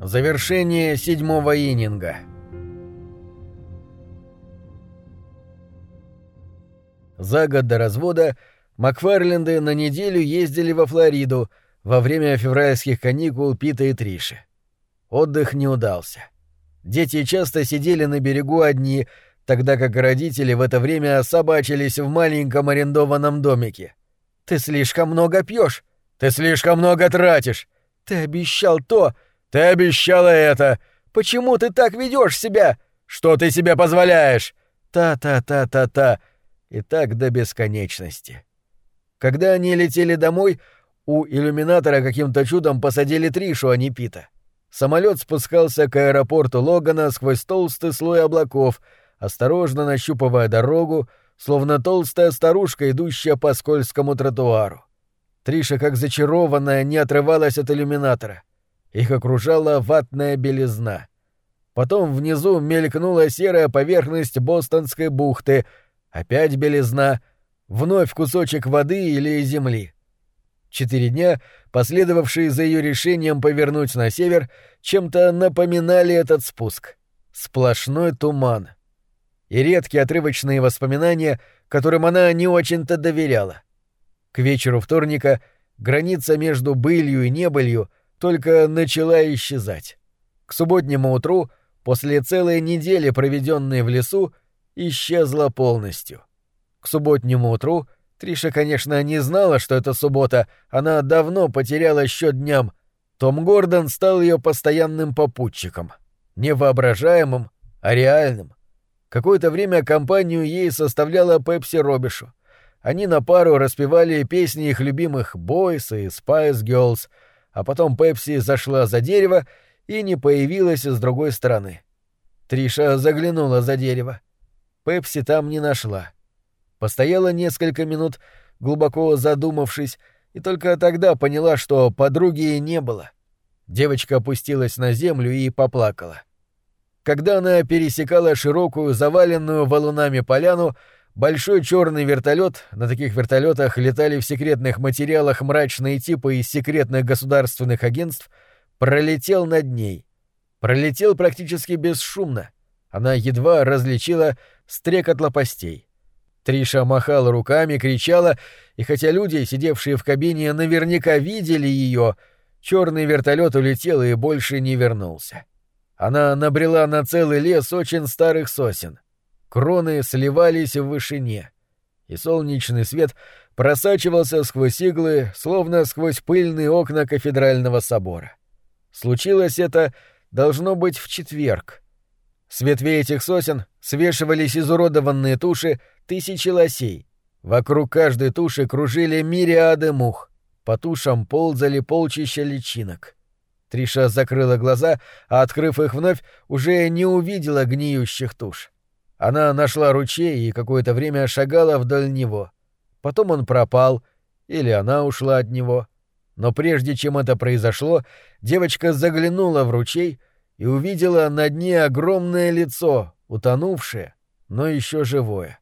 Завершение седьмого ининга. За год до развода Макфарленды на неделю ездили во Флориду во время февральских каникул Пита и Триши. Отдых не удался. Дети часто сидели на берегу одни, тогда как родители в это время собачились в маленьком арендованном домике. «Ты слишком много пьешь, «Ты слишком много тратишь!» «Ты обещал то!» «Ты обещала это!» «Почему ты так ведешь себя?» «Что ты себе позволяешь?» «Та-та-та-та-та!» И так до бесконечности. Когда они летели домой, у иллюминатора каким-то чудом посадили Тришу, а не Пита. Самолет спускался к аэропорту Логана сквозь толстый слой облаков, осторожно нащупывая дорогу, словно толстая старушка, идущая по скользкому тротуару. Триша, как зачарованная, не отрывалась от иллюминатора. Их окружала ватная белизна. Потом внизу мелькнула серая поверхность Бостонской бухты, опять белизна, вновь кусочек воды или земли. Четыре дня, последовавшие за ее решением повернуть на север, чем-то напоминали этот спуск. Сплошной туман. И редкие отрывочные воспоминания, которым она не очень-то доверяла. К вечеру вторника граница между былью и небылью только начала исчезать. К субботнему утру, после целой недели, проведенной в лесу, исчезла полностью. К субботнему утру Триша, конечно, не знала, что это суббота, она давно потеряла счет дням. Том Гордон стал ее постоянным попутчиком. Не воображаемым, а реальным. Какое-то время компанию ей составляла Пепси Робишу. Они на пару распевали песни их любимых «Бойс» и «Spice Girls», а потом Пепси зашла за дерево и не появилась с другой стороны. Триша заглянула за дерево. Пепси там не нашла. Постояла несколько минут, глубоко задумавшись, и только тогда поняла, что подруги не было. Девочка опустилась на землю и поплакала. Когда она пересекала широкую, заваленную валунами поляну, Большой черный вертолет, на таких вертолетах летали в секретных материалах мрачные типы из секретных государственных агентств, пролетел над ней. Пролетел практически бесшумно. Она едва различила стрекот лопастей. Триша махала руками, кричала, и хотя люди, сидевшие в кабине, наверняка видели ее, черный вертолет улетел и больше не вернулся. Она набрела на целый лес очень старых сосен — Кроны сливались в вышине, и солнечный свет просачивался сквозь иглы, словно сквозь пыльные окна кафедрального собора. Случилось это, должно быть, в четверг. С ветвей этих сосен свешивались изуродованные туши тысячи лосей. Вокруг каждой туши кружили мириады мух. По тушам ползали полчища личинок. Триша закрыла глаза, а, открыв их вновь, уже не увидела гниющих туш. Она нашла ручей и какое-то время шагала вдоль него. Потом он пропал, или она ушла от него. Но прежде чем это произошло, девочка заглянула в ручей и увидела на дне огромное лицо, утонувшее, но еще живое.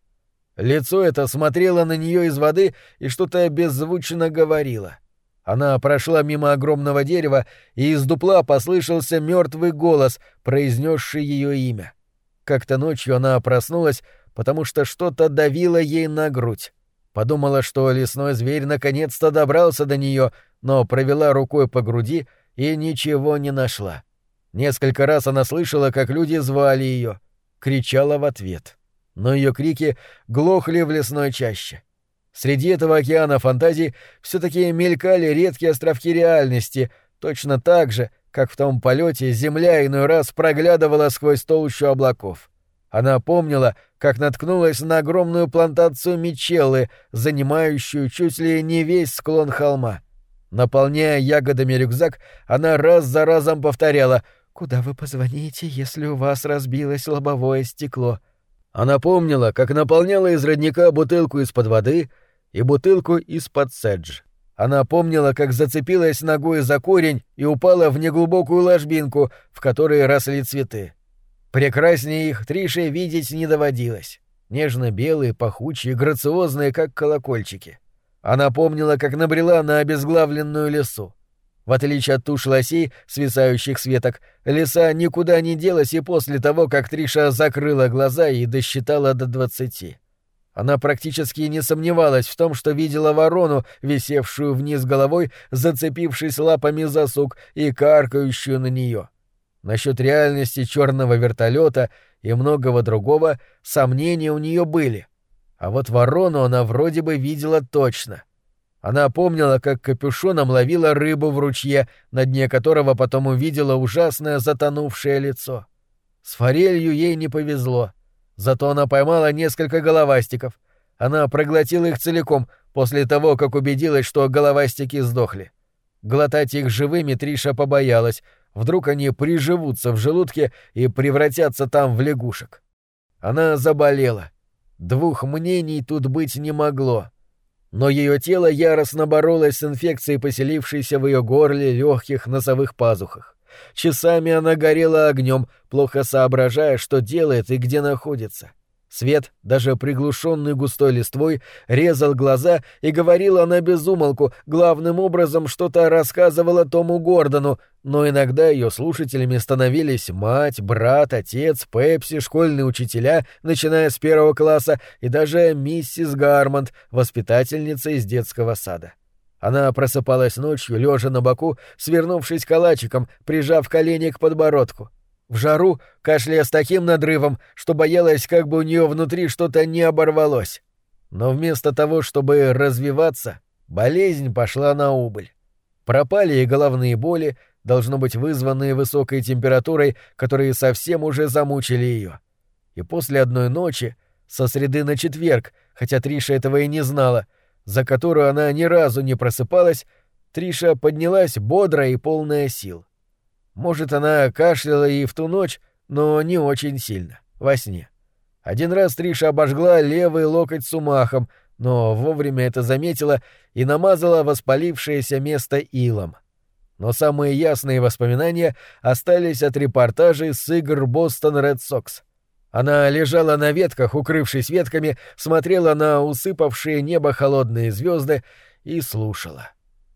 Лицо это смотрело на нее из воды и что-то беззвучно говорило. Она прошла мимо огромного дерева, и из дупла послышался мертвый голос, произнесший ее имя. Как-то ночью она проснулась, потому что что-то давило ей на грудь. Подумала, что лесной зверь наконец-то добрался до нее, но провела рукой по груди и ничего не нашла. Несколько раз она слышала, как люди звали ее, кричала в ответ. Но ее крики глохли в лесной чаще. Среди этого океана фантазий все-таки мелькали редкие островки реальности, точно так же, как в том полете земля иной раз проглядывала сквозь толщу облаков. Она помнила, как наткнулась на огромную плантацию мечелы, занимающую чуть ли не весь склон холма. Наполняя ягодами рюкзак, она раз за разом повторяла «Куда вы позвоните, если у вас разбилось лобовое стекло?» Она помнила, как наполняла из родника бутылку из-под воды и бутылку из-под седж. Она помнила, как зацепилась ногой за корень и упала в неглубокую ложбинку, в которой росли цветы. Прекраснее их Трише видеть не доводилось. Нежно-белые, пахучие, грациозные, как колокольчики. Она помнила, как набрела на обезглавленную лесу. В отличие от туш лосей, свисающих с веток, лиса никуда не делась и после того, как Триша закрыла глаза и досчитала до двадцати. Она практически не сомневалась в том, что видела ворону, висевшую вниз головой, зацепившись лапами за сук и каркающую на нее. Насчет реальности черного вертолета и многого другого сомнения у нее были. А вот ворону она вроде бы видела точно. Она помнила, как капюшоном ловила рыбу в ручье, на дне которого потом увидела ужасное затонувшее лицо. С форелью ей не повезло — Зато она поймала несколько головастиков. Она проглотила их целиком после того, как убедилась, что головастики сдохли. Глотать их живыми Триша побоялась. Вдруг они приживутся в желудке и превратятся там в лягушек. Она заболела. Двух мнений тут быть не могло. Но ее тело яростно боролось с инфекцией, поселившейся в ее горле, легких, носовых пазухах. Часами она горела огнем, плохо соображая, что делает и где находится. Свет, даже приглушенный густой листвой, резал глаза, и говорила она без умолку, главным образом что-то рассказывала Тому Гордону, но иногда ее слушателями становились мать, брат, отец, Пепси, школьные учителя, начиная с первого класса, и даже миссис Гармонт, воспитательница из детского сада. — она просыпалась ночью, лежа на боку, свернувшись калачиком, прижав колени к подбородку. В жару, кашляя с таким надрывом, что боялась, как бы у нее внутри что-то не оборвалось. Но вместо того, чтобы развиваться, болезнь пошла на убыль. Пропали и головные боли, должно быть вызванные высокой температурой, которые совсем уже замучили ее. И после одной ночи, со среды на четверг, хотя Триша этого и не знала, — за которую она ни разу не просыпалась, Триша поднялась бодрая и полная сил. Может, она кашляла и в ту ночь, но не очень сильно, во сне. Один раз Триша обожгла левый локоть сумахом, но вовремя это заметила и намазала воспалившееся место илом. Но самые ясные воспоминания остались от репортажей с игр Бостон Ред Сокс — она лежала на ветках, укрывшись ветками, смотрела на усыпавшие небо холодные звезды и слушала.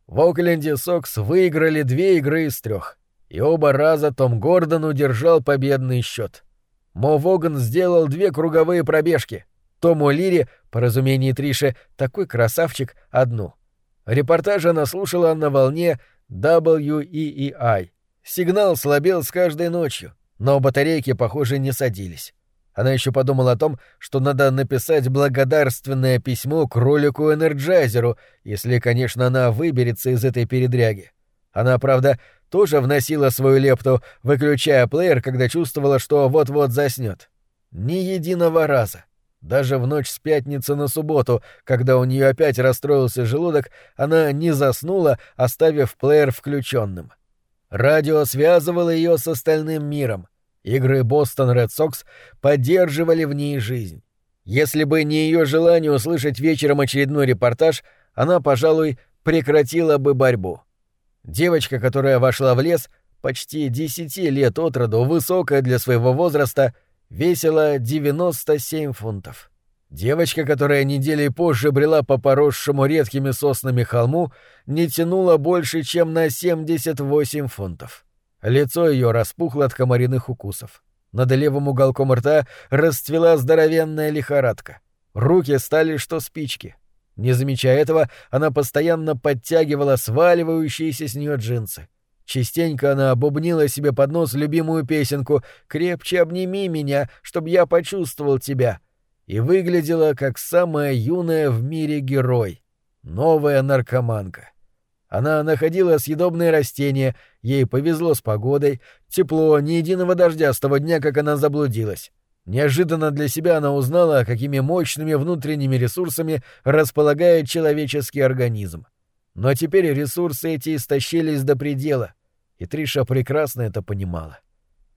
В Окленде Сокс выиграли две игры из трех, и оба раза Том Гордон удержал победный счет. Мо Воган сделал две круговые пробежки. Тому Лири, по разумению Триши, такой красавчик, одну. Репортаж она слушала на волне WEEI. Сигнал слабел с каждой ночью, но батарейки, похоже, не садились. Она еще подумала о том, что надо написать благодарственное письмо кролику-энерджайзеру, если, конечно, она выберется из этой передряги. Она, правда, тоже вносила свою лепту, выключая плеер, когда чувствовала, что вот-вот заснет. Ни единого раза. Даже в ночь с пятницы на субботу, когда у нее опять расстроился желудок, она не заснула, оставив плеер включенным. Радио связывало ее с остальным миром — Игры Бостон Ред Сокс поддерживали в ней жизнь. Если бы не ее желание услышать вечером очередной репортаж, она, пожалуй, прекратила бы борьбу. Девочка, которая вошла в лес, почти десяти лет от роду, высокая для своего возраста, весила 97 фунтов. Девочка, которая недели позже брела по поросшему редкими соснами холму, не тянула больше, чем на 78 фунтов. Лицо ее распухло от комариных укусов. Над левым уголком рта расцвела здоровенная лихорадка. Руки стали что спички. Не замечая этого, она постоянно подтягивала сваливающиеся с нее джинсы. Частенько она обубнила себе под нос любимую песенку «Крепче обними меня, чтобы я почувствовал тебя» и выглядела как самая юная в мире герой — новая наркоманка. Она находила съедобные растения, ей повезло с погодой, тепло, ни единого дождя с того дня, как она заблудилась. Неожиданно для себя она узнала, какими мощными внутренними ресурсами располагает человеческий организм. Но теперь ресурсы эти истощились до предела, и Триша прекрасно это понимала.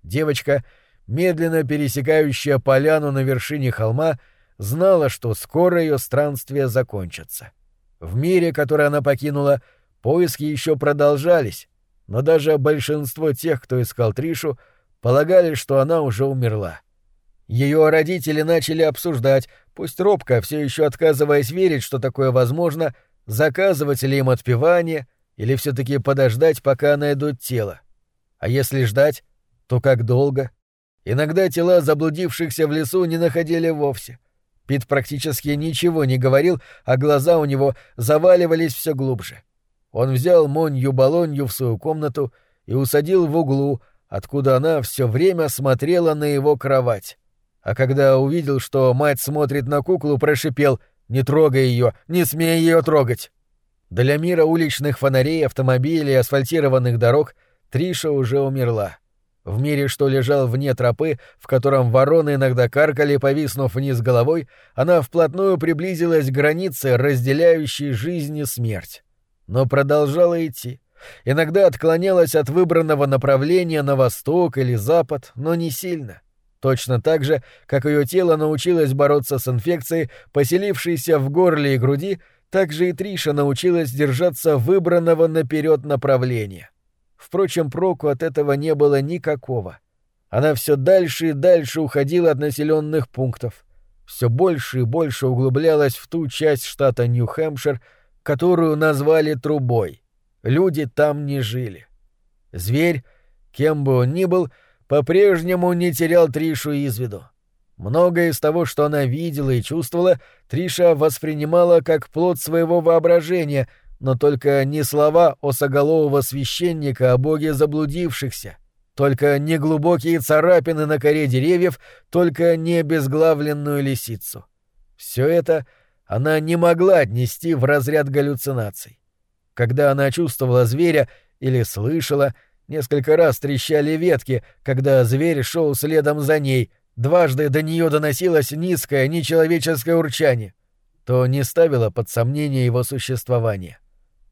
Девочка, медленно пересекающая поляну на вершине холма, знала, что скоро ее странствия закончатся. В мире, который она покинула, — Поиски еще продолжались, но даже большинство тех, кто искал Тришу, полагали, что она уже умерла. Ее родители начали обсуждать, пусть робко, все еще отказываясь верить, что такое возможно, заказывать ли им отпевание, Или все таки подождать, пока найдут тело? А если ждать, то как долго? Иногда тела заблудившихся в лесу не находили вовсе. Пит практически ничего не говорил, а глаза у него заваливались все глубже. Он взял Монью Болонью в свою комнату и усадил в углу, откуда она все время смотрела на его кровать. А когда увидел, что мать смотрит на куклу, прошипел «Не трогай ее, не смей ее трогать!» Для мира уличных фонарей, автомобилей, асфальтированных дорог Триша уже умерла. В мире, что лежал вне тропы, в котором вороны иногда каркали, повиснув вниз головой, она вплотную приблизилась к границе, разделяющей жизнь и смерть. Но продолжала идти. Иногда отклонялась от выбранного направления на восток или запад, но не сильно. Точно так же, как ее тело научилось бороться с инфекцией, поселившейся в горле и груди, так же и Триша научилась держаться выбранного наперед направления. Впрочем, проку от этого не было никакого. Она все дальше и дальше уходила от населенных пунктов, все больше и больше углублялась в ту часть штата Нью-Хэмпшир, которую назвали Трубой. Люди там не жили. Зверь, кем бы он ни был, по-прежнему не терял Тришу из виду. Многое из того, что она видела и чувствовала, Триша воспринимала как плод своего воображения — но только не слова осоголового священника о боге заблудившихся, только не глубокие царапины на коре деревьев, только не безглавленную лисицу. Все это она не могла отнести в разряд галлюцинаций. Когда она чувствовала зверя или слышала, несколько раз трещали ветки, когда зверь шел следом за ней, дважды до нее доносилось низкое, нечеловеческое урчание, то не ставило под сомнение его существование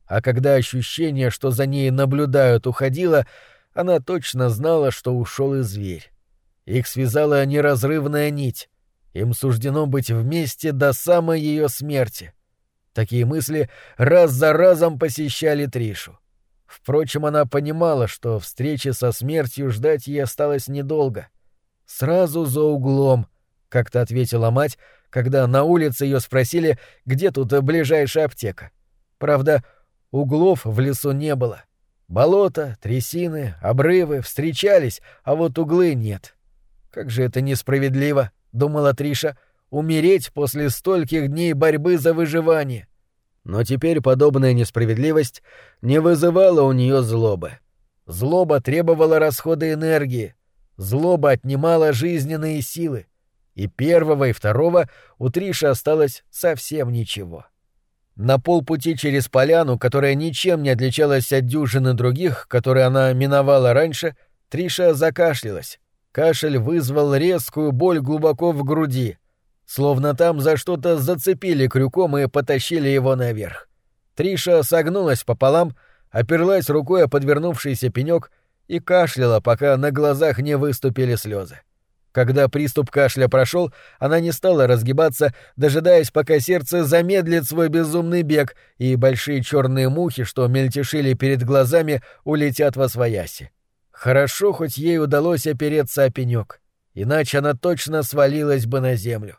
а когда ощущение, что за ней наблюдают, уходило, она точно знала, что ушел и зверь. Их связала неразрывная нить. Им суждено быть вместе до самой ее смерти. Такие мысли раз за разом посещали Тришу. Впрочем, она понимала, что встречи со смертью ждать ей осталось недолго. «Сразу за углом», — как-то ответила мать, когда на улице ее спросили, где тут ближайшая аптека. Правда, Углов в лесу не было. Болота, трясины, обрывы встречались, а вот углы нет. Как же это несправедливо, думала Триша, умереть после стольких дней борьбы за выживание. Но теперь подобная несправедливость не вызывала у нее злобы. Злоба требовала расхода энергии, злоба отнимала жизненные силы, и первого и второго у Триши осталось совсем ничего. — на полпути через поляну, которая ничем не отличалась от дюжины других, которые она миновала раньше, Триша закашлялась. Кашель вызвал резкую боль глубоко в груди, словно там за что-то зацепили крюком и потащили его наверх. Триша согнулась пополам, оперлась рукой о подвернувшийся пенек и кашляла, пока на глазах не выступили слезы. Когда приступ кашля прошел, она не стала разгибаться, дожидаясь, пока сердце замедлит свой безумный бег, и большие черные мухи, что мельтешили перед глазами, улетят во свояси. Хорошо, хоть ей удалось опереться о пенек, иначе она точно свалилась бы на землю.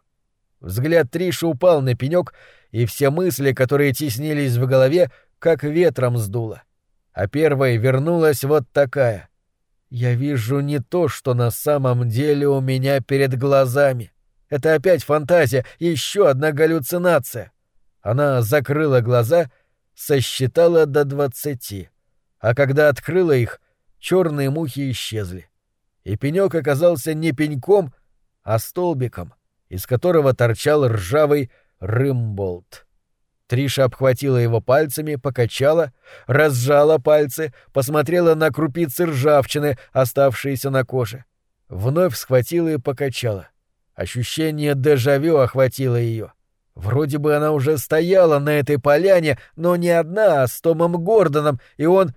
Взгляд Триши упал на пенек, и все мысли, которые теснились в голове, как ветром сдуло. А первой вернулась вот такая. Я вижу не то, что на самом деле у меня перед глазами. Это опять фантазия, еще одна галлюцинация. Она закрыла глаза, сосчитала до двадцати. А когда открыла их, черные мухи исчезли. И пенек оказался не пеньком, а столбиком, из которого торчал ржавый рымболт. Триша обхватила его пальцами, покачала, разжала пальцы, посмотрела на крупицы ржавчины, оставшиеся на коже. Вновь схватила и покачала. Ощущение дежавю охватило ее. Вроде бы она уже стояла на этой поляне, но не одна, а с Томом Гордоном, и он...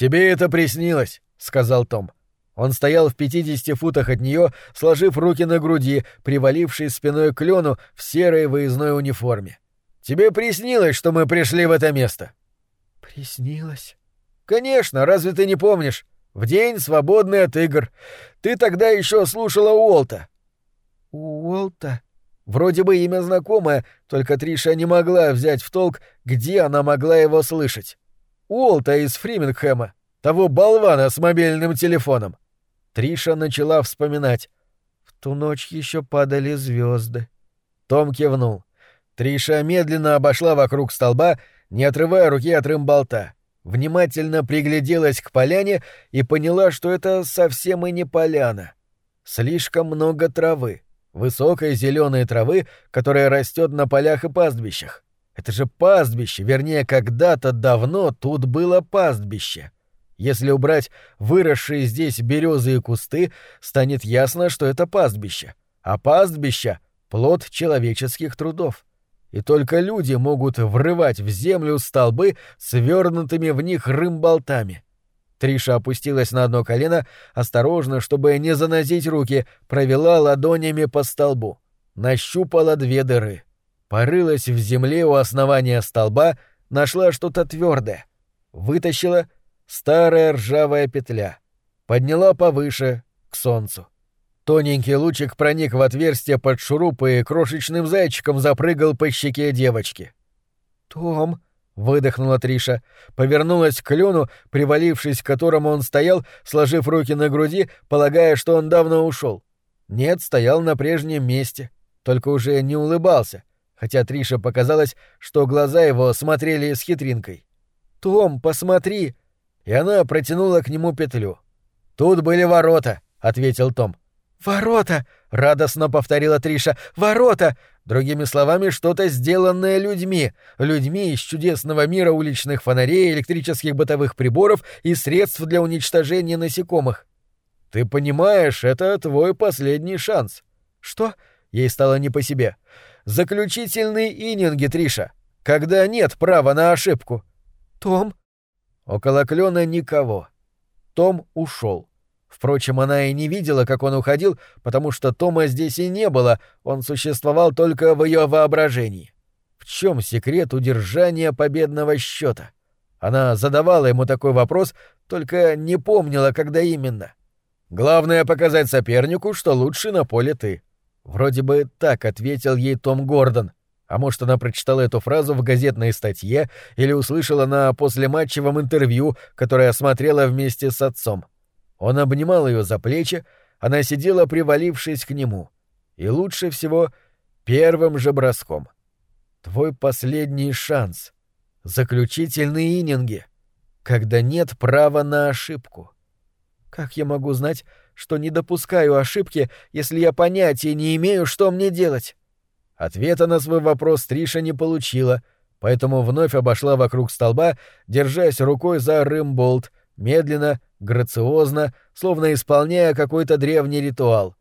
«Тебе это приснилось», — сказал Том. Он стоял в пятидесяти футах от нее, сложив руки на груди, привалившись спиной к клену в серой выездной униформе. Тебе приснилось, что мы пришли в это место? Приснилось? Конечно, разве ты не помнишь? В день, свободный от игр. Ты тогда еще слушала Уолта. Уолта? Вроде бы имя знакомое, только Триша не могла взять в толк, где она могла его слышать. Уолта из Фримингхэма, того болвана с мобильным телефоном. Триша начала вспоминать. В ту ночь еще падали звезды. Том кивнул. Триша медленно обошла вокруг столба, не отрывая руки от рымболта. Внимательно пригляделась к поляне и поняла, что это совсем и не поляна. Слишком много травы, высокой зеленой травы, которая растет на полях и пастбищах. Это же пастбище, вернее, когда-то давно тут было пастбище. Если убрать выросшие здесь березы и кусты, станет ясно, что это пастбище. А пастбище — плод человеческих трудов. И только люди могут врывать в землю столбы, свернутыми в них рымболтами. Триша опустилась на одно колено, осторожно, чтобы не занозить руки, провела ладонями по столбу. Нащупала две дыры. Порылась в земле у основания столба, нашла что-то твердое. Вытащила — Старая ржавая петля. Подняла повыше, к солнцу. Тоненький лучик проник в отверстие под шуруп и крошечным зайчиком запрыгал по щеке девочки. «Том», — выдохнула Триша, повернулась к клену, привалившись к которому он стоял, сложив руки на груди, полагая, что он давно ушел. Нет, стоял на прежнем месте, только уже не улыбался, хотя Триша показалось, что глаза его смотрели с хитринкой. «Том, посмотри!» и она протянула к нему петлю. «Тут были ворота», — ответил Том. «Ворота!» — радостно повторила Триша. «Ворота!» Другими словами, что-то сделанное людьми. Людьми из чудесного мира уличных фонарей, электрических бытовых приборов и средств для уничтожения насекомых. «Ты понимаешь, это твой последний шанс». «Что?» — ей стало не по себе. «Заключительные ининги, Триша, когда нет права на ошибку». «Том?» Около клена никого. Том ушел. Впрочем, она и не видела, как он уходил, потому что Тома здесь и не было, он существовал только в ее воображении. В чем секрет удержания победного счета? Она задавала ему такой вопрос, только не помнила, когда именно. Главное показать сопернику, что лучше на поле ты. Вроде бы так ответил ей Том Гордон. А может, она прочитала эту фразу в газетной статье или услышала на послематчевом интервью, которое смотрела вместе с отцом. Он обнимал ее за плечи, она сидела, привалившись к нему. И лучше всего первым же броском. Твой последний шанс. Заключительные ининги. Когда нет права на ошибку. Как я могу знать, что не допускаю ошибки, если я понятия не имею, что мне делать? Ответа на свой вопрос Триша не получила, поэтому вновь обошла вокруг столба, держась рукой за рымболт, медленно, грациозно, словно исполняя какой-то древний ритуал.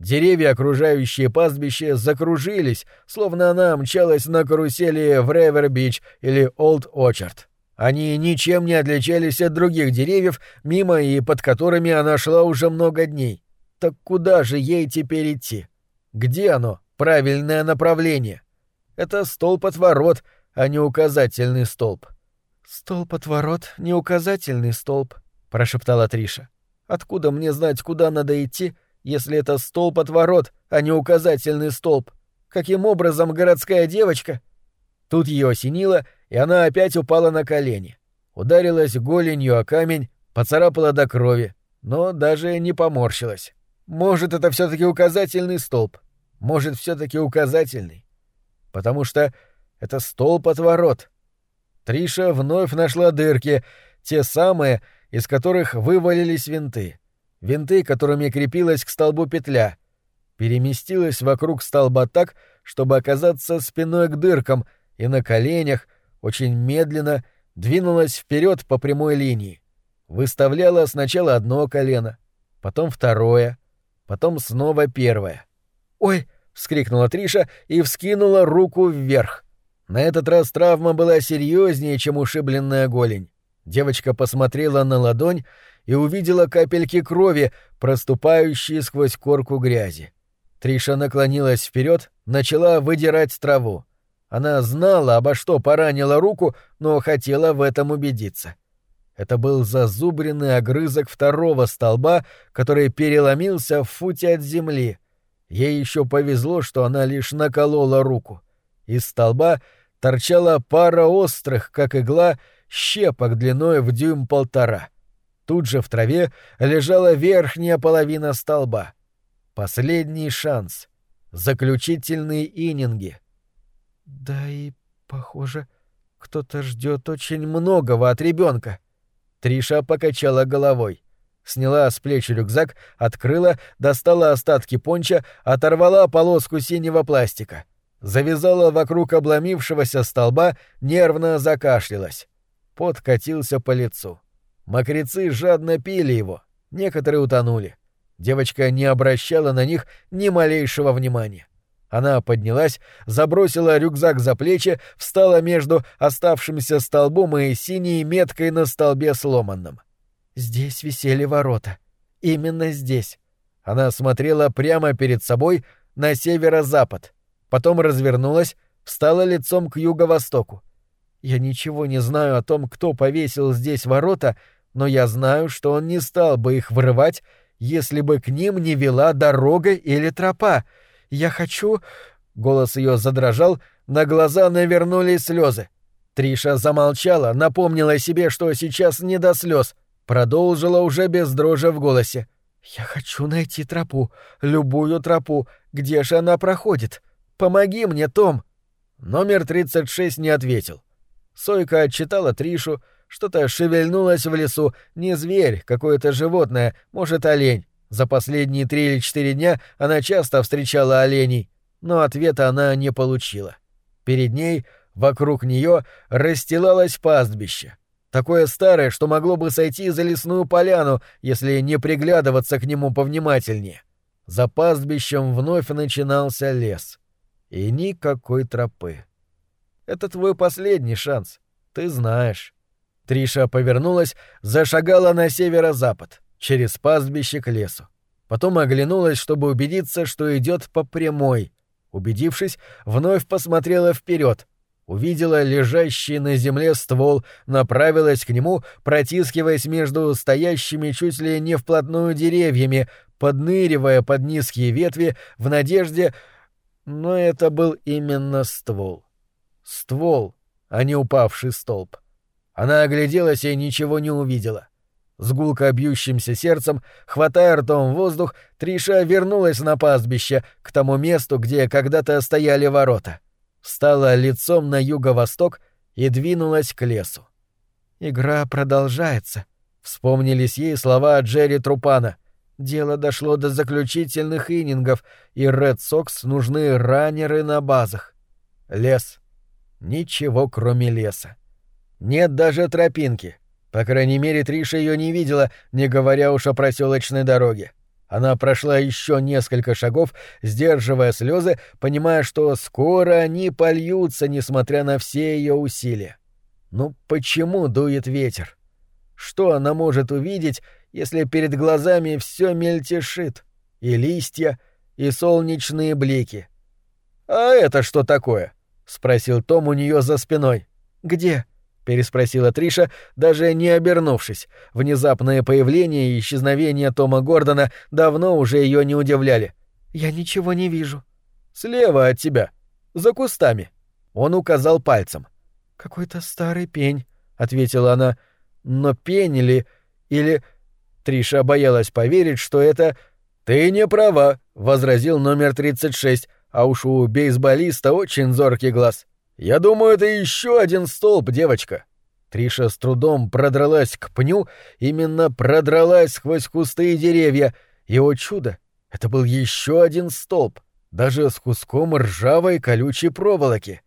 Деревья, окружающие пастбище, закружились, словно она мчалась на карусели в Ревер-Бич или Олд-Очард. Они ничем не отличались от других деревьев, мимо и под которыми она шла уже много дней. Так куда же ей теперь идти? Где оно, правильное направление. Это столб от ворот, а не указательный столб. Столб от ворот, не указательный столб, прошептала Триша. Откуда мне знать, куда надо идти, если это столб от ворот, а не указательный столб? Каким образом городская девочка? Тут ее осенило, и она опять упала на колени. Ударилась голенью о камень, поцарапала до крови, но даже не поморщилась. Может, это все таки указательный столб. Может, все-таки указательный? Потому что это столб от ворот. Триша вновь нашла дырки, те самые, из которых вывалились винты. Винты, которыми крепилась к столбу петля. Переместилась вокруг столба так, чтобы оказаться спиной к дыркам, и на коленях, очень медленно, двинулась вперед по прямой линии. Выставляла сначала одно колено, потом второе, потом снова первое. «Ой!» — вскрикнула Триша и вскинула руку вверх. На этот раз травма была серьезнее, чем ушибленная голень. Девочка посмотрела на ладонь и увидела капельки крови, проступающие сквозь корку грязи. Триша наклонилась вперед, начала выдирать траву. Она знала, обо что поранила руку, но хотела в этом убедиться. Это был зазубренный огрызок второго столба, который переломился в футе от земли — Ей еще повезло, что она лишь наколола руку. Из столба торчала пара острых, как игла, щепок длиной в дюйм-полтора. Тут же в траве лежала верхняя половина столба. Последний шанс. Заключительные ининги. Да и, похоже, кто-то ждет очень многого от ребенка. Триша покачала головой. Сняла с плеч рюкзак, открыла, достала остатки понча, оторвала полоску синего пластика. Завязала вокруг обломившегося столба, нервно закашлялась. Пот катился по лицу. Мокрецы жадно пили его, некоторые утонули. Девочка не обращала на них ни малейшего внимания. Она поднялась, забросила рюкзак за плечи, встала между оставшимся столбом и синей меткой на столбе сломанным. Здесь висели ворота. Именно здесь. Она смотрела прямо перед собой на северо-запад. Потом развернулась, встала лицом к юго-востоку. Я ничего не знаю о том, кто повесил здесь ворота, но я знаю, что он не стал бы их вырывать, если бы к ним не вела дорога или тропа. Я хочу...» Голос ее задрожал, на глаза навернулись слезы. Триша замолчала, напомнила себе, что сейчас не до слез, продолжила уже без дрожи в голосе. «Я хочу найти тропу, любую тропу. Где же она проходит? Помоги мне, Том!» Номер 36 не ответил. Сойка отчитала Тришу, что-то шевельнулось в лесу, не зверь, какое-то животное, может, олень. За последние три или четыре дня она часто встречала оленей, но ответа она не получила. Перед ней, вокруг нее, расстилалось пастбище. Такое старое, что могло бы сойти за лесную поляну, если не приглядываться к нему повнимательнее. За пастбищем вновь начинался лес. И никакой тропы. Это твой последний шанс. Ты знаешь. Триша повернулась, зашагала на северо-запад, через пастбище к лесу. Потом оглянулась, чтобы убедиться, что идет по прямой. Убедившись, вновь посмотрела вперед, увидела лежащий на земле ствол, направилась к нему, протискиваясь между стоящими чуть ли не вплотную деревьями, подныривая под низкие ветви в надежде... Но это был именно ствол. Ствол, а не упавший столб. Она огляделась и ничего не увидела. С гулко бьющимся сердцем, хватая ртом воздух, Триша вернулась на пастбище, к тому месту, где когда-то стояли ворота. Встала лицом на юго-восток и двинулась к лесу. «Игра продолжается», — вспомнились ей слова Джерри Трупана. «Дело дошло до заключительных иннингов, и Ред Сокс нужны раннеры на базах». Лес. Ничего, кроме леса. Нет даже тропинки. По крайней мере, Триша ее не видела, не говоря уж о проселочной дороге. Она прошла еще несколько шагов, сдерживая слезы, понимая, что скоро они польются, несмотря на все ее усилия. Ну почему дует ветер? Что она может увидеть, если перед глазами все мельтешит? И листья, и солнечные блики. «А это что такое?» — спросил Том у нее за спиной. «Где?» — переспросила Триша, даже не обернувшись. Внезапное появление и исчезновение Тома Гордона давно уже ее не удивляли. «Я ничего не вижу». «Слева от тебя. За кустами». Он указал пальцем. «Какой-то старый пень», — ответила она. «Но пень или... или...» Триша боялась поверить, что это... «Ты не права», — возразил номер 36, а уж у бейсболиста очень зоркий глаз. «Я думаю, это еще один столб, девочка». Триша с трудом продралась к пню, именно продралась сквозь кусты и деревья, и, о чудо, это был еще один столб, даже с куском ржавой колючей проволоки.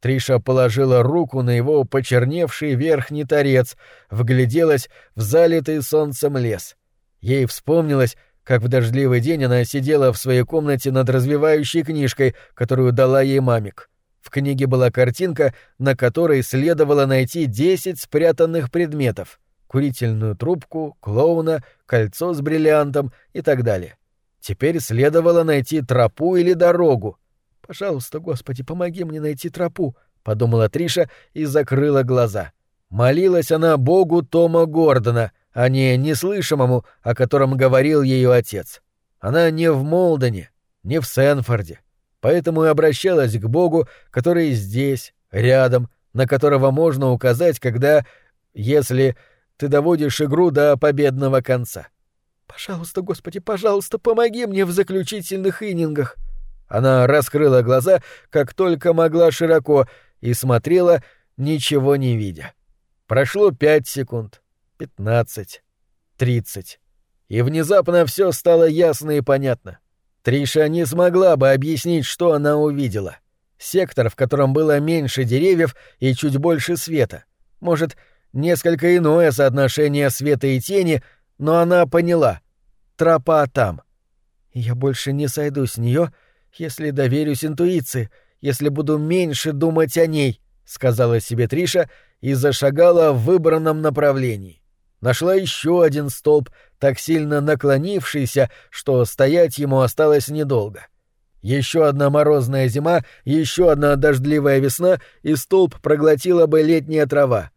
Триша положила руку на его почерневший верхний торец, вгляделась в залитый солнцем лес. Ей вспомнилось, как в дождливый день она сидела в своей комнате над развивающей книжкой, которую дала ей мамик. В книге была картинка, на которой следовало найти десять спрятанных предметов — курительную трубку, клоуна, кольцо с бриллиантом и так далее. Теперь следовало найти тропу или дорогу. «Пожалуйста, Господи, помоги мне найти тропу», — подумала Триша и закрыла глаза. Молилась она Богу Тома Гордона, а не неслышимому, о котором говорил ее отец. Она не в Молдоне, не в Сенфорде, поэтому и обращалась к Богу, который здесь, рядом, на которого можно указать, когда если ты доводишь игру до победного конца. Пожалуйста, Господи, пожалуйста, помоги мне в заключительных иннингах. Она раскрыла глаза, как только могла широко, и смотрела, ничего не видя. Прошло пять секунд, пятнадцать, тридцать. И внезапно все стало ясно и понятно. Триша не смогла бы объяснить, что она увидела. Сектор, в котором было меньше деревьев и чуть больше света. Может, несколько иное соотношение света и тени, но она поняла. Тропа там. Я больше не сойду с нее, если доверюсь интуиции, если буду меньше думать о ней, сказала себе Триша и зашагала в выбранном направлении. Нашла еще один столб, так сильно наклонившийся, что стоять ему осталось недолго. Еще одна морозная зима, еще одна дождливая весна, и столб проглотила бы летняя трава.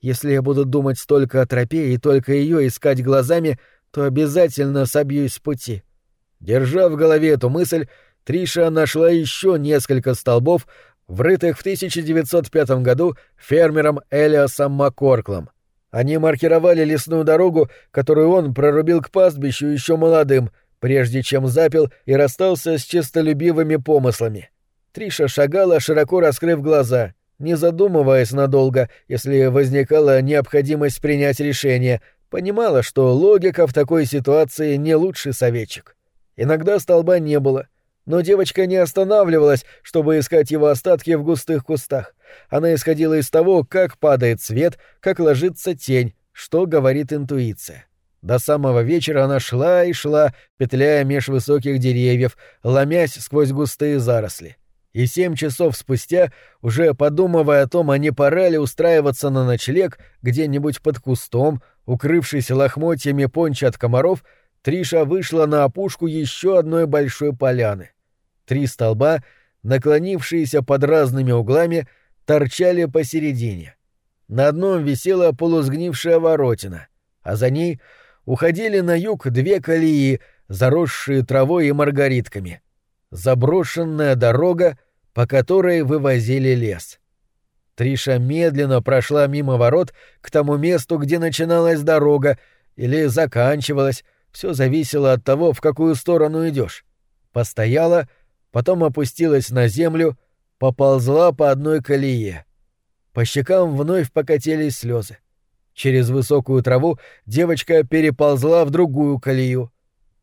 Если я буду думать столько о тропе и только ее искать глазами, то обязательно собьюсь с пути. Держа в голове эту мысль, Триша нашла еще несколько столбов, врытых в 1905 году фермером Элиасом Маккорклом. Они маркировали лесную дорогу, которую он прорубил к пастбищу еще молодым, прежде чем запил и расстался с честолюбивыми помыслами. Триша шагала, широко раскрыв глаза — не задумываясь надолго, если возникала необходимость принять решение, понимала, что логика в такой ситуации не лучший советчик. Иногда столба не было, но девочка не останавливалась, чтобы искать его остатки в густых кустах. Она исходила из того, как падает свет, как ложится тень, что говорит интуиция. До самого вечера она шла и шла, петляя меж высоких деревьев, ломясь сквозь густые заросли и семь часов спустя, уже подумывая о том, а не пора ли устраиваться на ночлег где-нибудь под кустом, укрывшись лохмотьями понча от комаров, Триша вышла на опушку еще одной большой поляны. Три столба, наклонившиеся под разными углами, торчали посередине. На одном висела полусгнившая воротина, а за ней уходили на юг две колеи, заросшие травой и маргаритками — заброшенная дорога, по которой вывозили лес. Триша медленно прошла мимо ворот к тому месту, где начиналась дорога или заканчивалась, все зависело от того, в какую сторону идешь. Постояла, потом опустилась на землю, поползла по одной колее. По щекам вновь покатились слезы. Через высокую траву девочка переползла в другую колею.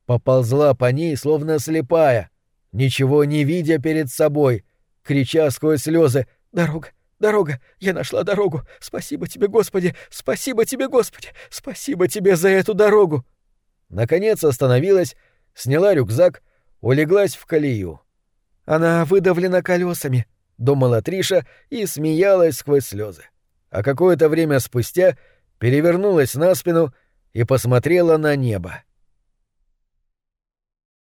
Поползла по ней, словно слепая — ничего не видя перед собой, крича сквозь слезы «Дорога! Дорога! Я нашла дорогу! Спасибо тебе, Господи! Спасибо тебе, Господи! Спасибо тебе за эту дорогу!» Наконец остановилась, сняла рюкзак, улеглась в колею. «Она выдавлена колесами», — думала Триша и смеялась сквозь слезы. А какое-то время спустя перевернулась на спину и посмотрела на небо.